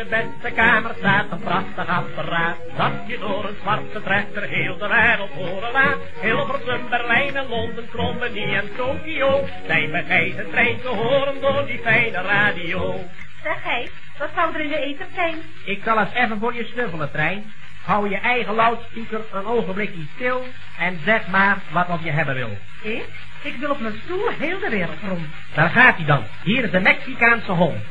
de beste kamer staat een prachtig apparaat. Dat je door een zwarte trechter heel de wereld horen laat. Hilversum, Berlijn en Londen, Krommenie en Tokio. Zijn bij deze trein te horen door die fijne radio. Zeg hé, wat zou er in de eten zijn? Ik zal eens even voor je snuffelen, trein. Hou je eigen loudspeaker een ogenblikje stil en zeg maar wat of je hebben wil. Ik? Ik wil op mijn stoel heel de wereld rond. Daar gaat hij dan. Hier is de Mexicaanse hond.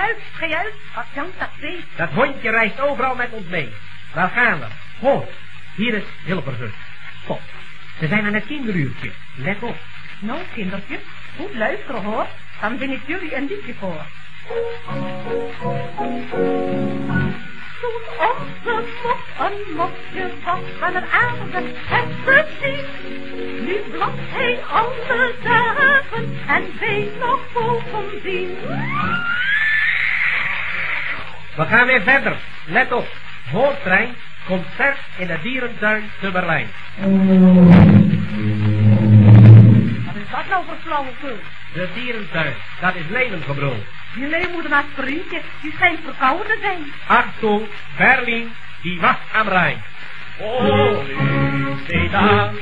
Uit, ga uit. Wat jankt dat beest? Dat hondje reist overal met ons mee. Waar gaan we? Ho, hier is Hilversum. Stop. Ze zijn aan het kinderuurtje. Let op. Nou, kindertjes, goed luisteren hoor. Dan zing ik jullie een liedje voor. Toen onze mop een mopje was van het aarde het precies. Nu blaft hij alle dagen en weet nog bovendien. We gaan weer verder. Let op. Hoortrein. Concert in de dierentuin te Berlijn. Wat is dat nou voor flauwekul? De dierentuin. Dat is levensgebrul. Die leeuwmoeder naast vriendje, die schijnt verkouden te zijn. Achtung, Berlin, die wacht am Rijn. Oh, dag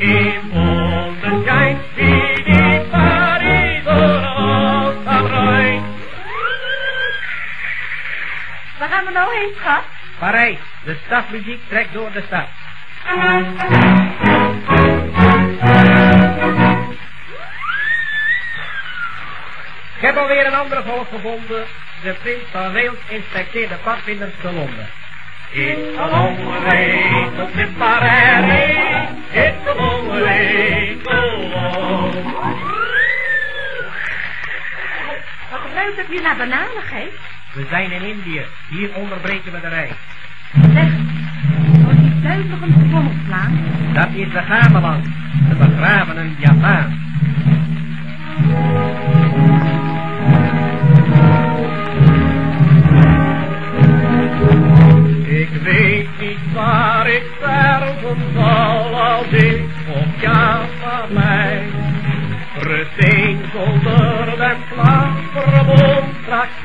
heen, schat? Parijs, de stadmuziek trekt door de stad. Ik heb alweer een andere volk gevonden. De prins van Wales inspecteert de padvinders te Londen. It's a long way to Tipperary, it's a long way to walk. Wat ruikt het hier naar bananigheid? We zijn in Indië. Hier onderbreken we de reis. Zeg, zou die duidelijk een sprong slaan? Dat is de Gameland. De begravenen Javaan. Ik weet niet waar ik sterven zal als ik op Java blijf. Rusteen zonder den klaverboom straks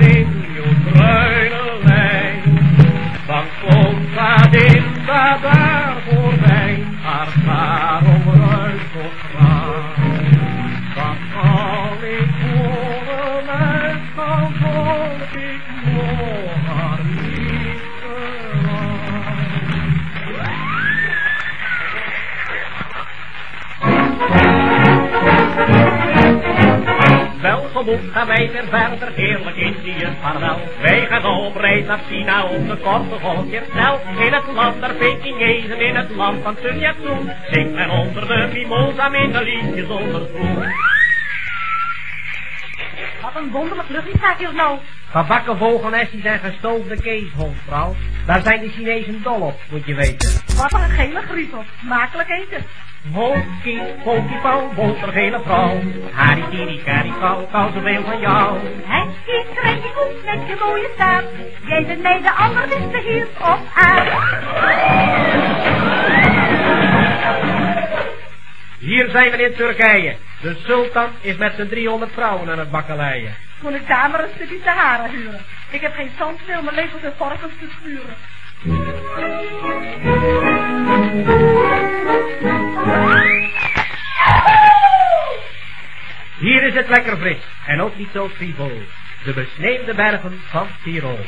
Welgemoed gaan wij weer verder, heerlijk Indië vaarwel. Wij gaan op reis naar China op de korte golfjes snel. In het land der Pekingezen, in het land van Sun. Zingt men onder de mimosa minder liedjes onder groen. Wat een wonderlijk luchtje staat hier nou. Gebakken vogelnestjes en gestoofde keeshond, vrouw. Daar zijn de Chinezen dol op, moet je weten. Wat een gele griezel. Smakelijk eten. Honkie, honkie, pauw, botergele vrouw. Harikiri, karikau, kou zoveel van jou. Hekkie, krijg je koek met je mooie staart. Jij bent mij de allerbeste hier op aarde. Hier zijn we in Turkije. De sultan is met zijn 300 vrouwen aan het bakkeleien. Kon ik daar maar een stukje Sahara huren. Ik heb geen zandspeel, maar lepels en varkens te schuren. Hier is het lekker fris en ook niet zo frivol. De besneeuwde bergen van Tirol.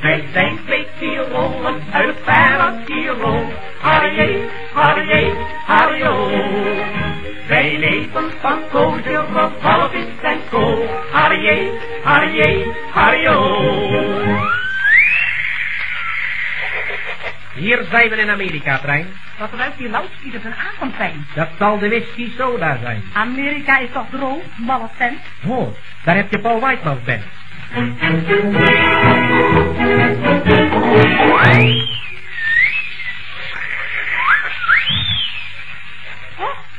Wij zijn twee Tirolen uit het verre Tirol. Harrié, harrié, harrio. Wij leven van koosje, walvis en kool. Harrié, harrié, harrio. Hier zijn we in Amerika, trein. Wat ruikt die loudspeakers een avondpijn. Dat zal de whisky soda zijn. Amerika is toch droog, malle tent. Ho, daar heb je Paul Whitemans band.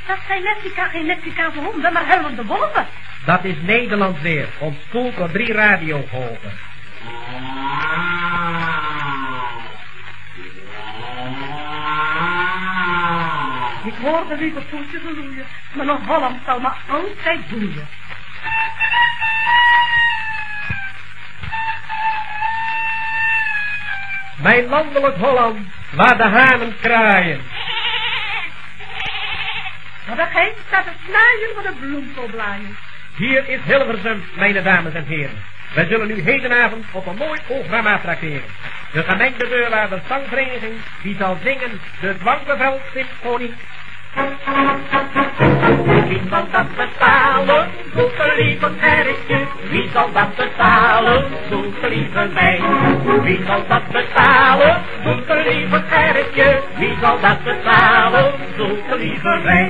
Dat zijn Mexica, geen Mexicaanse honden, maar huilende wolven. Dat is Nederland weer, ontspoeld door drie radiogolven. Ik hoor de lieve voetjes loeien, maar nog Holland zal me altijd boeien. Mijn landelijk Holland, waar de hanen kraaien. Maar geest staat het snaaien van de bloemkoolblaaien. Hier is Hilversum, mijn dames en heren. Wij zullen u hedenavond op een mooi programma trakteren. De gemengde deurwaarder zangvereniging, die zal zingen de Dwankeveld Symfonie. Wie zal dat betalen? Zoek lieve kerkje. Wie zal dat betalen? Zoek lieve mij. Wie zal dat betalen? Zoek lieve kerkje. Wie zal dat betalen? Zoek lieve mij.